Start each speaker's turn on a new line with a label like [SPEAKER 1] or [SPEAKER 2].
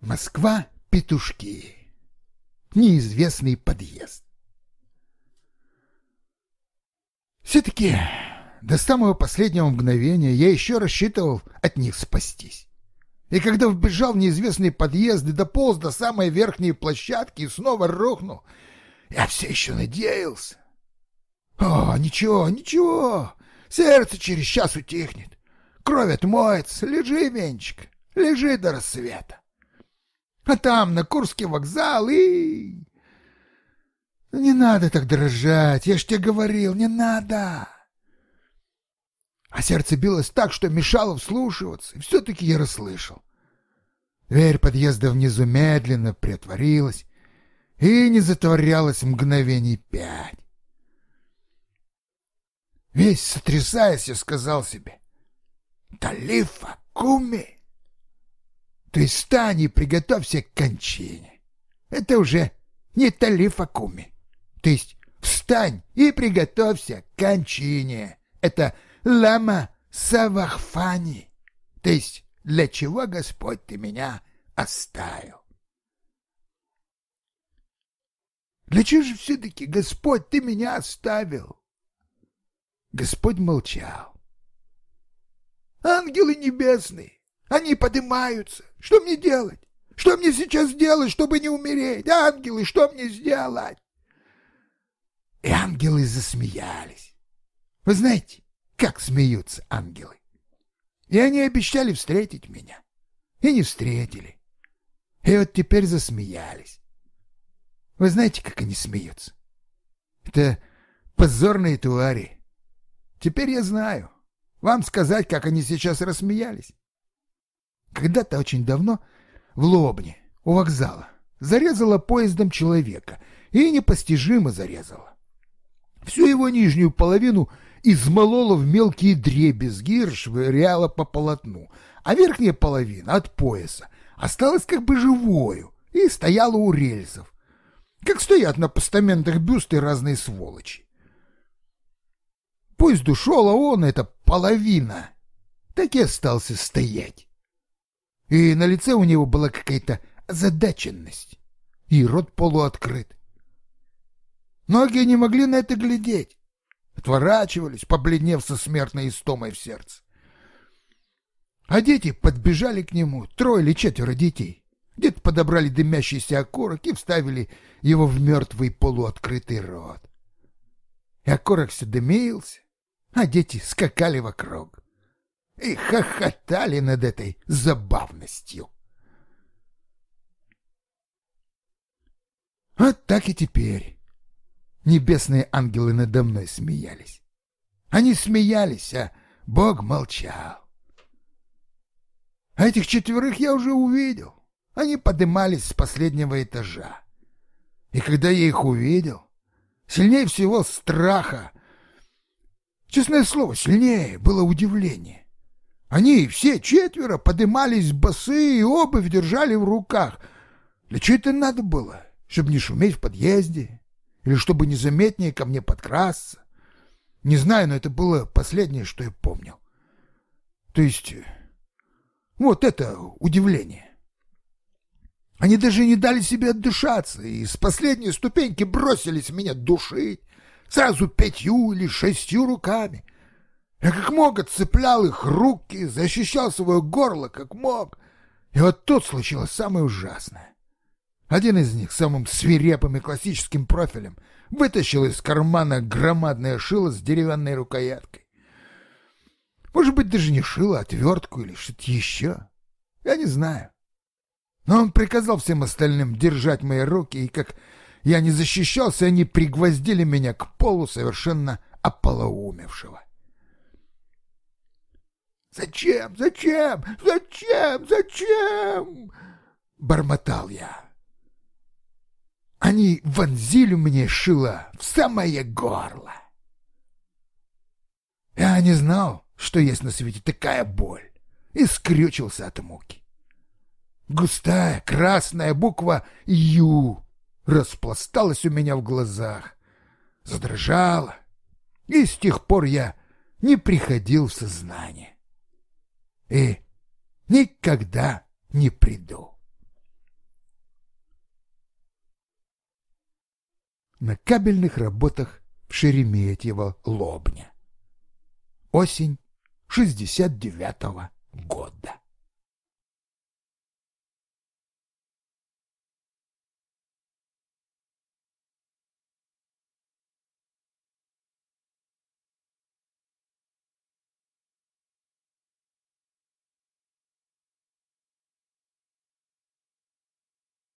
[SPEAKER 1] Москва, петушки. Неизвестный подъезд. Все-таки до самого последнего мгновения я еще рассчитывал от них спастись. И когда вбежал в неизвестный подъезд и дополз до самой верхней площадки и снова рухнул, я все еще надеялся. О, ничего, ничего, сердце через час утихнет. Кровь отмоется, лежи, Венчик, лежи до рассвета. А там, на Курский вокзал, и... Не надо так дрожать, я ж тебе говорил, не надо. А сердце билось так, что мешало вслушиваться, и все-таки я расслышал. Дверь подъезда внизу медленно приотворилась и не затворялась мгновений пять. Весь сотрясаясь, я сказал себе, «Талифа, куми!» То есть встань и приготовься к кончине. Это уже не талиф Акуми. То есть встань и приготовься к кончине. Это лама Савахфани. То есть для чего, Господь, ты меня оставил? Для чего же все-таки, Господь, ты меня оставил? Господь молчал. Ангелы небесные, они поднимаются. Что мне делать? Что мне сейчас делать, чтобы не умереть? Ангелы, что мне сделать? И ангелы засмеялись. Вы знаете, как смеются ангелы? И они обещали встретить меня. И не встретили. И вот теперь засмеялись. Вы знаете, как они смеются? Это позорные твари. Теперь я знаю. Вам сказать, как они сейчас рассмеялись? Когда-то очень давно в Лобне, у вокзала, зарезала поездом человека и непостижимо зарезала. Всю его нижнюю половину измолола в мелкие дребезги и швыряла по полотну, а верхняя половина от пояса осталась как бы живою и стояла у рельсов, как стоят на постаментах бюсты разные сволочи. Поезд ушел, а он, эта половина, так и остался стоять и на лице у него была какая-то озадаченность, и рот полуоткрыт. Ноги не могли на это глядеть, отворачивались, побледнев со смертной истомой в сердце. А дети подбежали к нему, трое или четверо детей. Где-то подобрали дымящийся окорок и вставили его в мертвый полуоткрытый рот. И окорок все дымился, а дети скакали вокруг и хохотали над этой забавностью. Вот так и теперь небесные ангелы надо мной смеялись. Они смеялись, а Бог молчал. А этих четверых я уже увидел. Они подымались с последнего этажа. И когда я их увидел, сильнее всего страха, честное слово, сильнее было удивление. Они все четверо подымались босые и обувь держали в руках. Для чего это надо было? Чтобы не шуметь в подъезде? Или чтобы незаметнее ко мне подкрасться? Не знаю, но это было последнее, что я помнил. То есть, вот это удивление. Они даже не дали себе отдышаться и с последней ступеньки бросились меня душить сразу пятью или шестью руками — я как мог отцеплял их руки, защищал свое горло как мог. И вот тут случилось самое ужасное. Один из них, самым свирепым и классическим профилем, вытащил из кармана громадное шило с деревянной рукояткой. Может быть, даже не шило, а отвертку или что-то еще. Я не знаю. Но он приказал всем остальным держать мои руки, и как я не защищался, они пригвоздили меня к полу совершенно ополоумевшего. «Зачем? Зачем? Зачем? Зачем?» — бормотал я. Они вонзили мне шило в самое горло. Я не знал, что есть на свете такая боль, и скрючился от муки. Густая красная буква «Ю» распласталась у меня в глазах, задрожала, и с тех пор я не приходил в сознание и никогда не приду. На кабельных работах в Шереметьево-Лобня. Осень 69 -го года.